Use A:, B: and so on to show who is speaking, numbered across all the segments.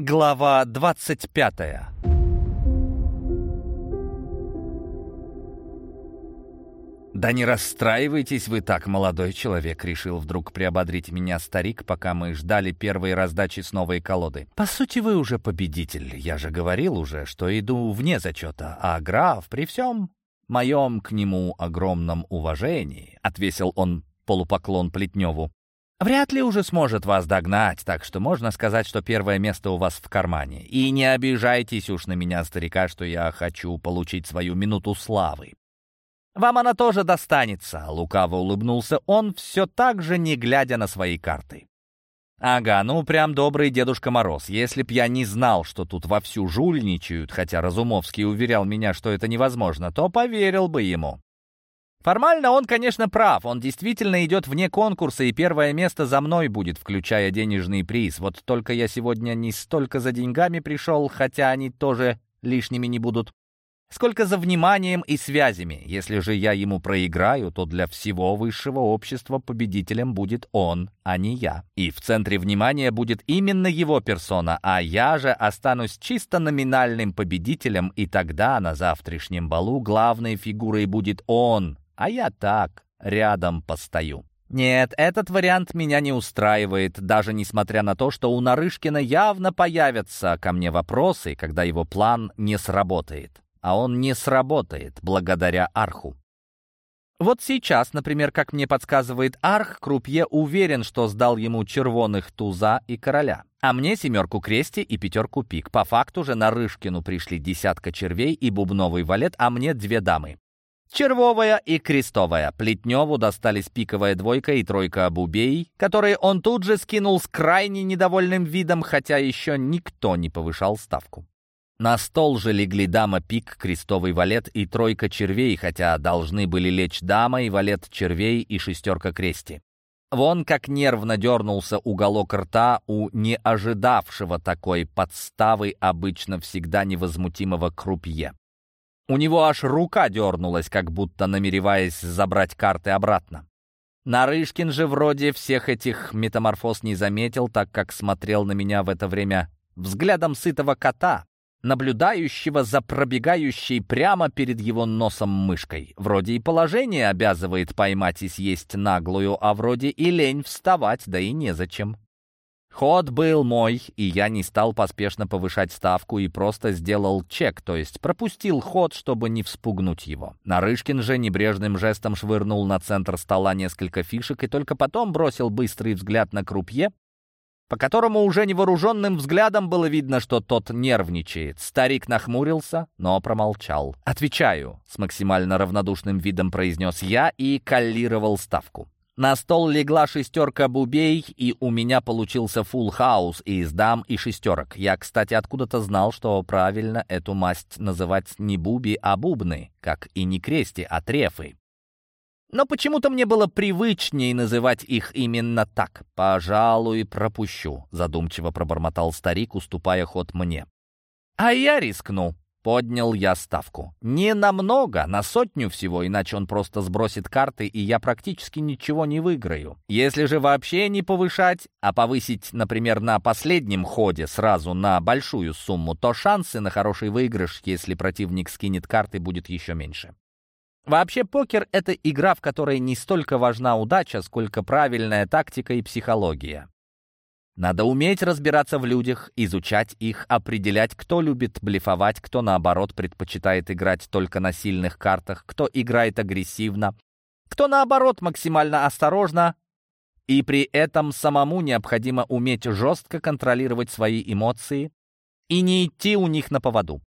A: Глава 25 «Да не расстраивайтесь вы так, молодой человек», — решил вдруг приободрить меня старик, пока мы ждали первой раздачи с новой колоды. «По сути, вы уже победитель. Я же говорил уже, что иду вне зачета, а граф при всем моем к нему огромном уважении», — отвесил он полупоклон Плетневу. Вряд ли уже сможет вас догнать, так что можно сказать, что первое место у вас в кармане. И не обижайтесь уж на меня, старика, что я хочу получить свою минуту славы. Вам она тоже достанется, лукаво улыбнулся он, все так же не глядя на свои карты. Ага, ну прям добрый Дедушка Мороз. Если б я не знал, что тут вовсю жульничают, хотя Разумовский уверял меня, что это невозможно, то поверил бы ему. Формально он, конечно, прав. Он действительно идет вне конкурса, и первое место за мной будет, включая денежный приз. Вот только я сегодня не столько за деньгами пришел, хотя они тоже лишними не будут, сколько за вниманием и связями. Если же я ему проиграю, то для всего высшего общества победителем будет он, а не я. И в центре внимания будет именно его персона, а я же останусь чисто номинальным победителем, и тогда на завтрашнем балу главной фигурой будет он, а я так, рядом постою. Нет, этот вариант меня не устраивает, даже несмотря на то, что у Нарышкина явно появятся ко мне вопросы, когда его план не сработает. А он не сработает благодаря Арху. Вот сейчас, например, как мне подсказывает Арх, Крупье уверен, что сдал ему червоных туза и короля. А мне семерку крести и пятерку пик. По факту же Нарышкину пришли десятка червей и бубновый валет, а мне две дамы. Червовая и крестовая. Плетневу достались пиковая двойка и тройка бубей, которые он тут же скинул с крайне недовольным видом, хотя еще никто не повышал ставку. На стол же легли дама пик, крестовый валет и тройка червей, хотя должны были лечь дама и валет червей и шестерка крести. Вон как нервно дернулся уголок рта у не ожидавшего такой подставы обычно всегда невозмутимого крупье. У него аж рука дернулась, как будто намереваясь забрать карты обратно. Нарышкин же вроде всех этих метаморфоз не заметил, так как смотрел на меня в это время взглядом сытого кота, наблюдающего за пробегающей прямо перед его носом мышкой. Вроде и положение обязывает поймать и съесть наглую, а вроде и лень вставать, да и незачем. Ход был мой, и я не стал поспешно повышать ставку и просто сделал чек, то есть пропустил ход, чтобы не вспугнуть его. Нарышкин же небрежным жестом швырнул на центр стола несколько фишек и только потом бросил быстрый взгляд на крупье, по которому уже невооруженным взглядом было видно, что тот нервничает. Старик нахмурился, но промолчал. «Отвечаю», — с максимально равнодушным видом произнес я и каллировал ставку. На стол легла шестерка бубей, и у меня получился фулл хаус из дам и шестерок. Я, кстати, откуда-то знал, что правильно эту масть называть не буби, а бубны, как и не крести, а трефы. Но почему-то мне было привычнее называть их именно так. «Пожалуй, пропущу», — задумчиво пробормотал старик, уступая ход мне. «А я рискну», Поднял я ставку. Не намного, на сотню всего, иначе он просто сбросит карты, и я практически ничего не выиграю. Если же вообще не повышать, а повысить, например, на последнем ходе сразу на большую сумму, то шансы на хороший выигрыш, если противник скинет карты, будет еще меньше. Вообще покер — это игра, в которой не столько важна удача, сколько правильная тактика и психология. Надо уметь разбираться в людях, изучать их, определять, кто любит блефовать, кто, наоборот, предпочитает играть только на сильных картах, кто играет агрессивно, кто, наоборот, максимально осторожно, и при этом самому необходимо уметь жестко контролировать свои эмоции и не идти у них на поводу.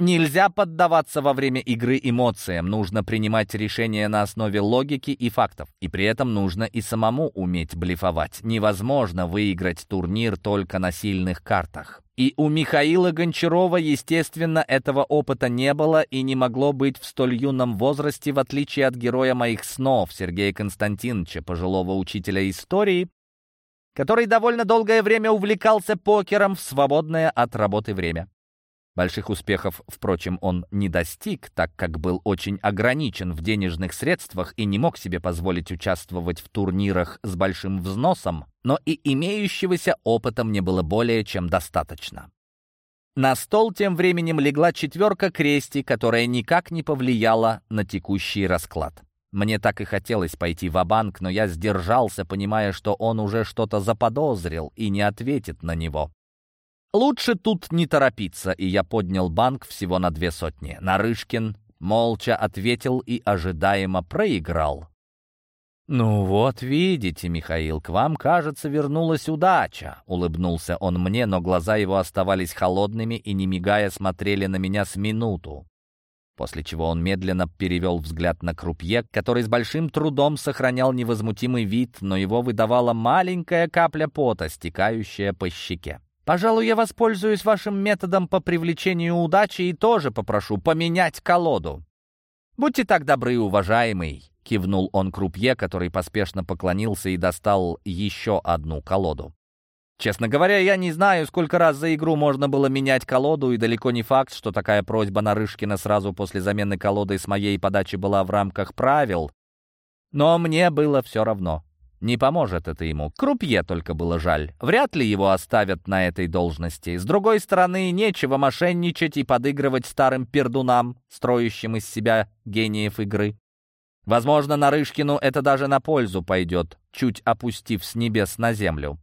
A: Нельзя поддаваться во время игры эмоциям, нужно принимать решения на основе логики и фактов. И при этом нужно и самому уметь блефовать. Невозможно выиграть турнир только на сильных картах. И у Михаила Гончарова, естественно, этого опыта не было и не могло быть в столь юном возрасте, в отличие от героя моих снов Сергея Константиновича, пожилого учителя истории, который довольно долгое время увлекался покером в свободное от работы время. Больших успехов, впрочем, он не достиг, так как был очень ограничен в денежных средствах и не мог себе позволить участвовать в турнирах с большим взносом, но и имеющегося опыта мне было более чем достаточно. На стол тем временем легла четверка крести, которая никак не повлияла на текущий расклад. Мне так и хотелось пойти в банк но я сдержался, понимая, что он уже что-то заподозрил и не ответит на него. Лучше тут не торопиться, и я поднял банк всего на две сотни. Нарышкин молча ответил и ожидаемо проиграл. «Ну вот, видите, Михаил, к вам, кажется, вернулась удача», — улыбнулся он мне, но глаза его оставались холодными и, не мигая, смотрели на меня с минуту. После чего он медленно перевел взгляд на крупье, который с большим трудом сохранял невозмутимый вид, но его выдавала маленькая капля пота, стекающая по щеке. Пожалуй, я воспользуюсь вашим методом по привлечению удачи и тоже попрошу поменять колоду. Будьте так добры, уважаемый, кивнул он крупье, который поспешно поклонился и достал еще одну колоду. Честно говоря, я не знаю, сколько раз за игру можно было менять колоду, и далеко не факт, что такая просьба Нарышкина сразу после замены колоды с моей подачи была в рамках правил. Но мне было все равно. Не поможет это ему. Крупье только было жаль. Вряд ли его оставят на этой должности. С другой стороны, нечего мошенничать и подыгрывать старым пердунам, строящим из себя гениев игры. Возможно, Нарышкину это даже на пользу пойдет, чуть опустив с небес на землю.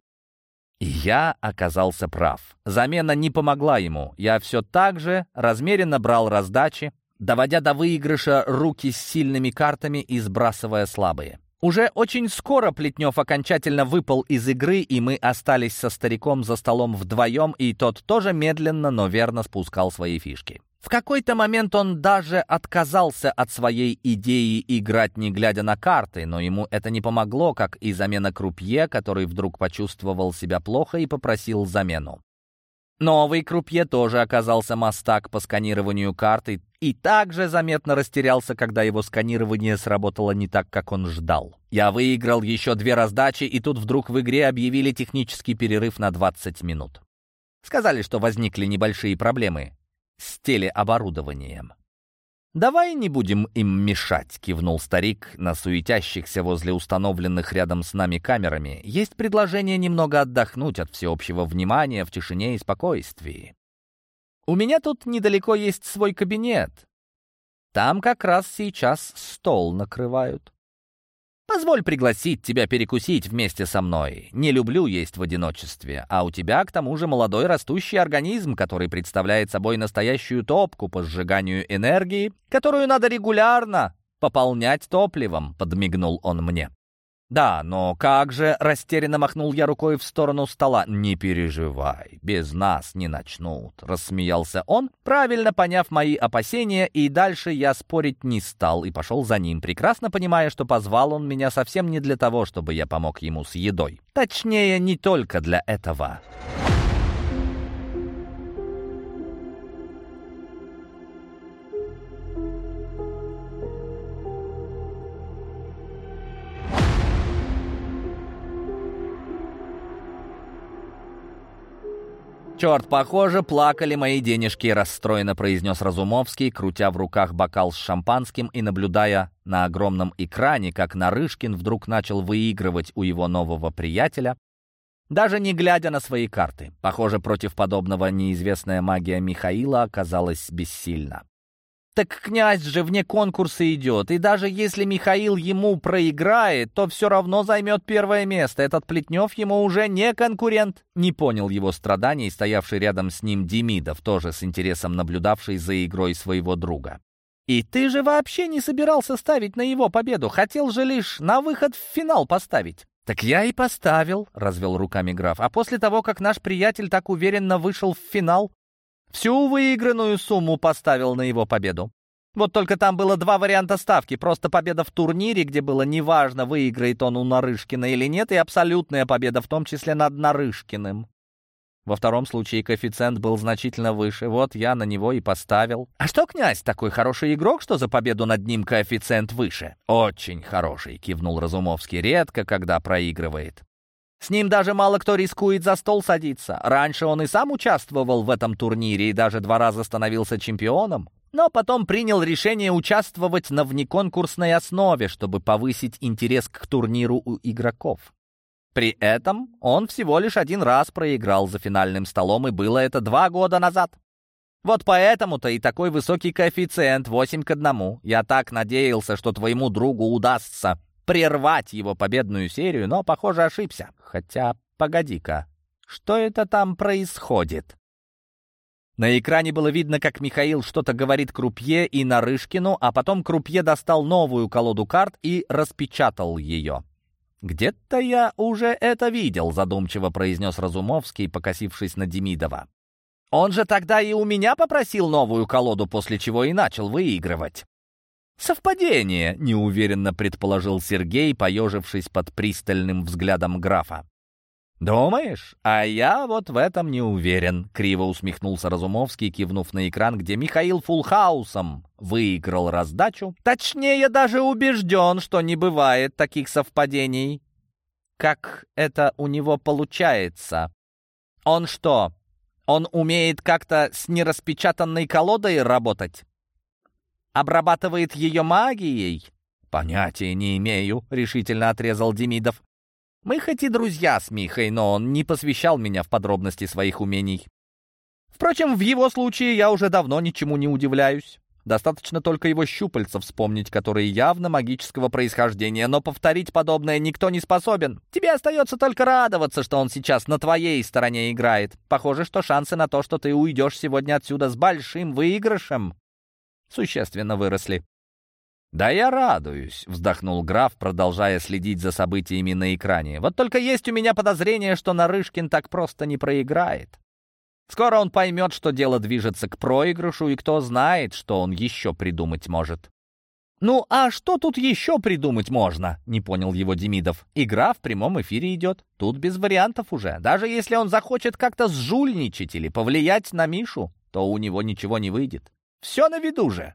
A: И я оказался прав. Замена не помогла ему. Я все так же размеренно брал раздачи, доводя до выигрыша руки с сильными картами и сбрасывая слабые. Уже очень скоро Плетнев окончательно выпал из игры, и мы остались со стариком за столом вдвоем, и тот тоже медленно, но верно спускал свои фишки. В какой-то момент он даже отказался от своей идеи играть, не глядя на карты, но ему это не помогло, как и замена крупье, который вдруг почувствовал себя плохо и попросил замену. Новый крупье тоже оказался мастак по сканированию карты и также заметно растерялся, когда его сканирование сработало не так, как он ждал. Я выиграл еще две раздачи, и тут вдруг в игре объявили технический перерыв на 20 минут. Сказали, что возникли небольшие проблемы с телеоборудованием. «Давай не будем им мешать», — кивнул старик на суетящихся возле установленных рядом с нами камерами. «Есть предложение немного отдохнуть от всеобщего внимания в тишине и спокойствии. У меня тут недалеко есть свой кабинет. Там как раз сейчас стол накрывают. Позволь пригласить тебя перекусить вместе со мной. Не люблю есть в одиночестве, а у тебя, к тому же, молодой растущий организм, который представляет собой настоящую топку по сжиганию энергии, которую надо регулярно пополнять топливом», — подмигнул он мне. «Да, но как же...» — растерянно махнул я рукой в сторону стола. «Не переживай, без нас не начнут», — рассмеялся он, правильно поняв мои опасения, и дальше я спорить не стал и пошел за ним, прекрасно понимая, что позвал он меня совсем не для того, чтобы я помог ему с едой. Точнее, не только для этого. «Черт, похоже, плакали мои денежки», — расстроенно произнес Разумовский, крутя в руках бокал с шампанским и наблюдая на огромном экране, как Нарышкин вдруг начал выигрывать у его нового приятеля, даже не глядя на свои карты. Похоже, против подобного неизвестная магия Михаила оказалась бессильна. Так князь же вне конкурса идет, и даже если Михаил ему проиграет, то все равно займет первое место. Этот Плетнев ему уже не конкурент. Не понял его страданий, стоявший рядом с ним Демидов, тоже с интересом наблюдавший за игрой своего друга. «И ты же вообще не собирался ставить на его победу, хотел же лишь на выход в финал поставить». «Так я и поставил», — развел руками граф. «А после того, как наш приятель так уверенно вышел в финал, Всю выигранную сумму поставил на его победу. Вот только там было два варианта ставки. Просто победа в турнире, где было неважно, выиграет он у Нарышкина или нет, и абсолютная победа, в том числе над Нарышкиным. Во втором случае коэффициент был значительно выше. Вот я на него и поставил. А что, князь, такой хороший игрок, что за победу над ним коэффициент выше? Очень хороший, кивнул Разумовский. Редко, когда проигрывает. С ним даже мало кто рискует за стол садиться. Раньше он и сам участвовал в этом турнире и даже два раза становился чемпионом. Но потом принял решение участвовать на внеконкурсной основе, чтобы повысить интерес к турниру у игроков. При этом он всего лишь один раз проиграл за финальным столом, и было это два года назад. Вот поэтому-то и такой высокий коэффициент 8 к 1. Я так надеялся, что твоему другу удастся прервать его победную серию, но, похоже, ошибся. Хотя, погоди-ка, что это там происходит? На экране было видно, как Михаил что-то говорит Крупье и Нарышкину, а потом Крупье достал новую колоду карт и распечатал ее. «Где-то я уже это видел», — задумчиво произнес Разумовский, покосившись на Демидова. «Он же тогда и у меня попросил новую колоду, после чего и начал выигрывать». «Совпадение», — неуверенно предположил Сергей, поежившись под пристальным взглядом графа. «Думаешь? А я вот в этом не уверен», — криво усмехнулся Разумовский, кивнув на экран, где Михаил Фулхаусом выиграл раздачу. «Точнее, даже убежден, что не бывает таких совпадений. Как это у него получается? Он что, он умеет как-то с нераспечатанной колодой работать?» Обрабатывает ее магией?» «Понятия не имею», — решительно отрезал Демидов. «Мы хоть и друзья с Михой, но он не посвящал меня в подробности своих умений. Впрочем, в его случае я уже давно ничему не удивляюсь. Достаточно только его щупальца вспомнить, которые явно магического происхождения, но повторить подобное никто не способен. Тебе остается только радоваться, что он сейчас на твоей стороне играет. Похоже, что шансы на то, что ты уйдешь сегодня отсюда с большим выигрышем, существенно выросли. «Да я радуюсь», — вздохнул граф, продолжая следить за событиями на экране. «Вот только есть у меня подозрение, что Нарышкин так просто не проиграет. Скоро он поймет, что дело движется к проигрышу, и кто знает, что он еще придумать может». «Ну, а что тут еще придумать можно?» — не понял его Демидов. «Игра в прямом эфире идет. Тут без вариантов уже. Даже если он захочет как-то сжульничать или повлиять на Мишу, то у него ничего не выйдет. Все на виду же.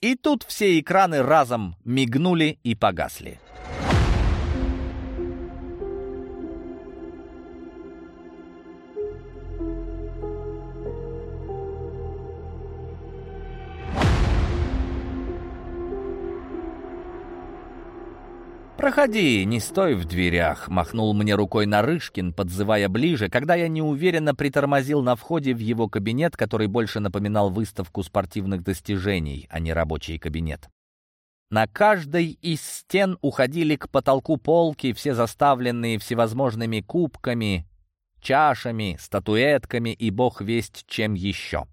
A: И тут все экраны разом мигнули и погасли. «Проходи, не стой в дверях», — махнул мне рукой Нарышкин, подзывая ближе, когда я неуверенно притормозил на входе в его кабинет, который больше напоминал выставку спортивных достижений, а не рабочий кабинет. На каждой из стен уходили к потолку полки, все заставленные всевозможными кубками, чашами, статуэтками и бог весть чем еще.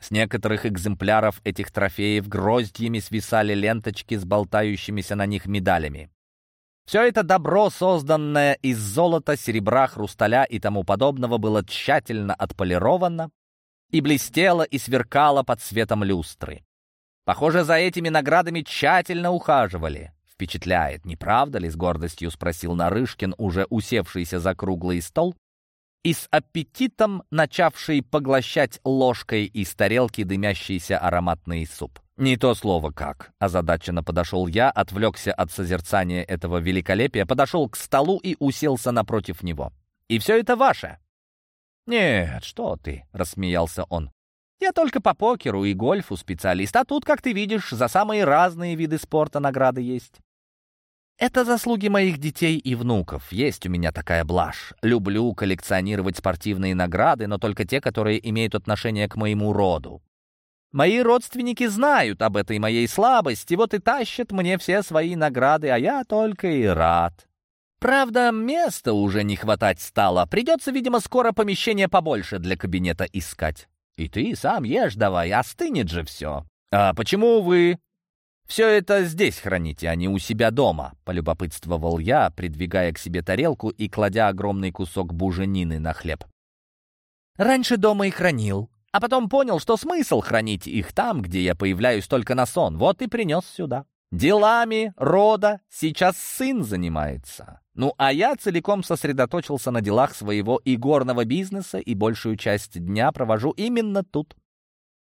A: С некоторых экземпляров этих трофеев гроздьями свисали ленточки с болтающимися на них медалями. Все это добро, созданное из золота, серебра, хрусталя и тому подобного, было тщательно отполировано и блестело и сверкало под светом люстры. Похоже, за этими наградами тщательно ухаживали. «Впечатляет, не правда ли?» — с гордостью спросил Нарышкин, уже усевшийся за круглый стол и с аппетитом начавший поглощать ложкой из тарелки дымящийся ароматный суп. «Не то слово как», — озадаченно подошел я, отвлекся от созерцания этого великолепия, подошел к столу и уселся напротив него. «И все это ваше?» «Нет, что ты», — рассмеялся он. «Я только по покеру и гольфу специалист, а тут, как ты видишь, за самые разные виды спорта награды есть». Это заслуги моих детей и внуков. Есть у меня такая блажь. Люблю коллекционировать спортивные награды, но только те, которые имеют отношение к моему роду. Мои родственники знают об этой моей слабости, вот и тащат мне все свои награды, а я только и рад. Правда, места уже не хватать стало. Придется, видимо, скоро помещение побольше для кабинета искать. И ты сам ешь давай, остынет же все. А почему вы все это здесь храните, а не у себя дома?» — полюбопытствовал я, придвигая к себе тарелку и кладя огромный кусок буженины на хлеб. «Раньше дома и хранил, а потом понял, что смысл хранить их там, где я появляюсь только на сон. Вот и принес сюда. Делами рода сейчас сын занимается. Ну, а я целиком сосредоточился на делах своего игорного бизнеса и большую часть дня провожу именно тут.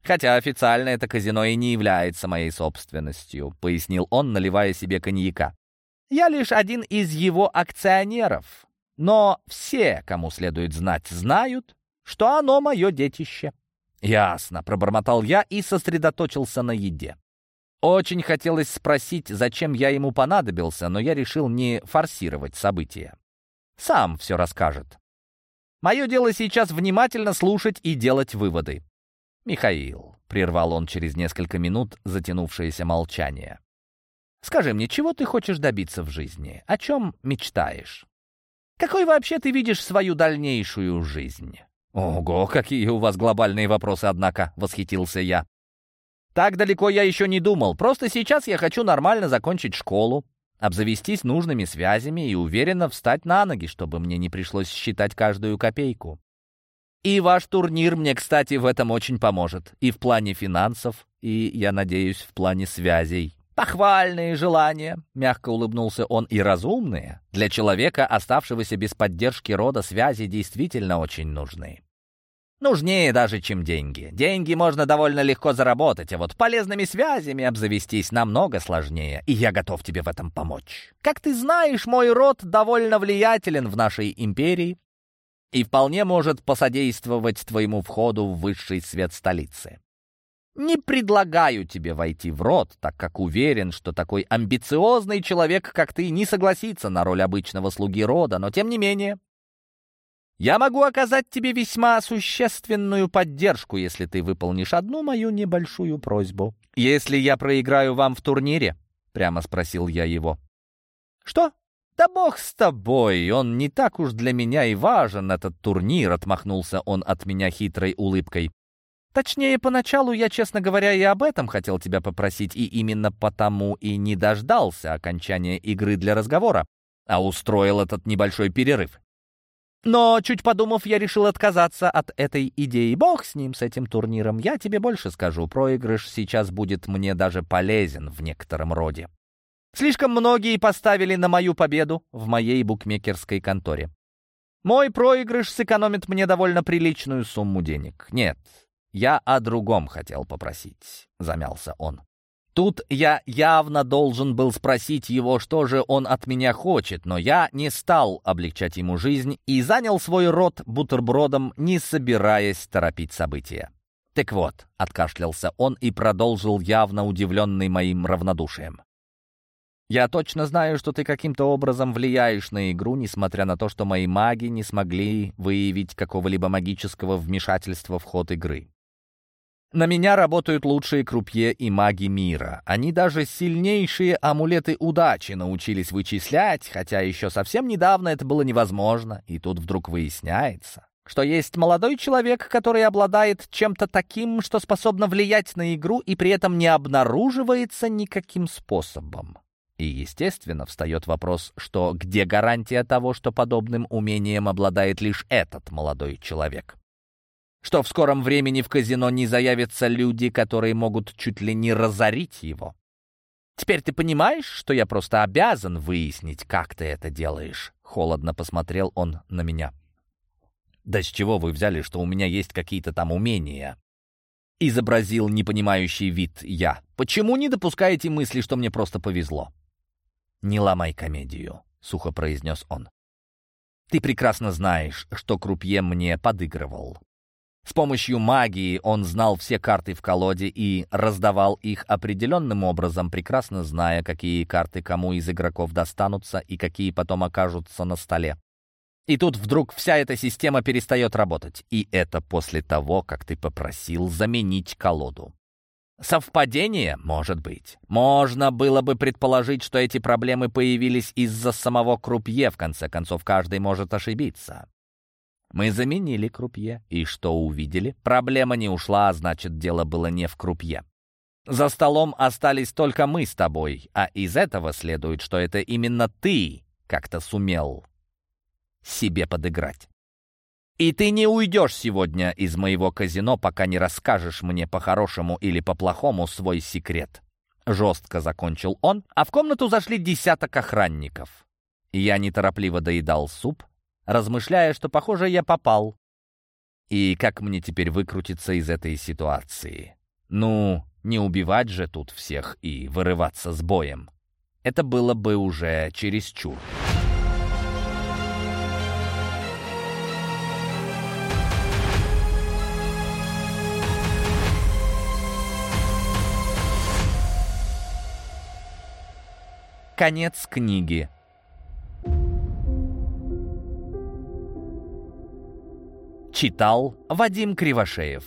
A: Хотя официально это казино и не является моей собственностью, пояснил он, наливая себе коньяка. Я лишь один из его акционеров. Но все, кому следует знать, знают, что оно мое детище. «Ясно», — пробормотал я и сосредоточился на еде. Очень хотелось спросить, зачем я ему понадобился, но я решил не форсировать события. Сам все расскажет. Мое дело сейчас внимательно слушать и делать выводы. «Михаил», — прервал он через несколько минут затянувшееся молчание, «скажи мне, чего ты хочешь добиться в жизни? О чем мечтаешь? Какой вообще ты видишь свою дальнейшую жизнь?» «Ого, какие у вас глобальные вопросы, однако!» — восхитился я. «Так далеко я еще не думал. Просто сейчас я хочу нормально закончить школу, обзавестись нужными связями и уверенно встать на ноги, чтобы мне не пришлось считать каждую копейку. И ваш турнир мне, кстати, в этом очень поможет. И в плане финансов, и, я надеюсь, в плане связей. «Похвальные желания», — мягко улыбнулся он, — «и разумные. Для человека, оставшегося без поддержки рода, связи действительно очень нужны. Нужнее даже, чем деньги. Деньги можно довольно легко заработать, а вот полезными связями обзавестись намного сложнее, и я готов тебе в этом помочь. Как ты знаешь, мой род довольно влиятелен в нашей империи и вполне может посодействовать твоему входу в высший свет столицы. Не предлагаю тебе войти в род, так как уверен, что такой амбициозный человек, как ты, не согласится на роль обычного слуги рода, но тем не менее... Я могу оказать тебе весьма существенную поддержку, если ты выполнишь одну мою небольшую просьбу. Если я проиграю вам в турнире, прямо спросил я его. Что? Да бог с тобой, он не так уж для меня и важен, этот турнир, отмахнулся он от меня хитрой улыбкой. Точнее, поначалу я, честно говоря, и об этом хотел тебя попросить, и именно потому и не дождался окончания игры для разговора, а устроил этот небольшой перерыв. Но, чуть подумав, я решил отказаться от этой идеи. Бог с ним, с этим турниром. Я тебе больше скажу, проигрыш сейчас будет мне даже полезен в некотором роде. Слишком многие поставили на мою победу в моей букмекерской конторе. Мой проигрыш сэкономит мне довольно приличную сумму денег. Нет, «Я о другом хотел попросить», — замялся он. Тут я явно должен был спросить его, что же он от меня хочет, но я не стал облегчать ему жизнь и занял свой рот бутербродом, не собираясь торопить события. «Так вот», — откашлялся он и продолжил, явно удивленный моим равнодушием. «Я точно знаю, что ты каким-то образом влияешь на игру, несмотря на то, что мои маги не смогли выявить какого-либо магического вмешательства в ход игры. На меня работают лучшие крупье и маги мира. Они даже сильнейшие амулеты удачи научились вычислять, хотя еще совсем недавно это было невозможно. И тут вдруг выясняется, что есть молодой человек, который обладает чем-то таким, что способно влиять на игру и при этом не обнаруживается никаким способом. И, естественно, встает вопрос, что где гарантия того, что подобным умением обладает лишь этот молодой человек? Что в скором времени в казино не заявятся люди, которые могут чуть ли не разорить его. Теперь ты понимаешь, что я просто обязан выяснить, как ты это делаешь?» Холодно посмотрел он на меня. «Да с чего вы взяли, что у меня есть какие-то там умения?» Изобразил непонимающий вид я. «Почему не допускаете мысли, что мне просто повезло?» «Не ломай комедию», — сухо произнес он. «Ты прекрасно знаешь, что Крупье мне подыгрывал. С помощью магии он знал все карты в колоде и раздавал их определенным образом, прекрасно зная, какие карты кому из игроков достанутся и какие потом окажутся на столе. И тут вдруг вся эта система перестает работать. И это после того, как ты попросил заменить колоду. Совпадение? Может быть. Можно было бы предположить, что эти проблемы появились из-за самого крупье. В конце концов, каждый может ошибиться. Мы заменили крупье, и что увидели? Проблема не ушла, а значит, дело было не в крупье. За столом остались только мы с тобой, а из этого следует, что это именно ты как-то сумел себе подыграть. И ты не уйдешь сегодня из моего казино, пока не расскажешь мне по-хорошему или по-плохому свой секрет. Жестко закончил он, а в комнату зашли десяток охранников. Я неторопливо доедал суп, размышляя, что, похоже, я попал. И как мне теперь выкрутиться из этой ситуации? Ну, не убивать же тут всех и вырываться с боем. Это было бы уже чересчур. Конец книги. Читал Вадим Кривошеев.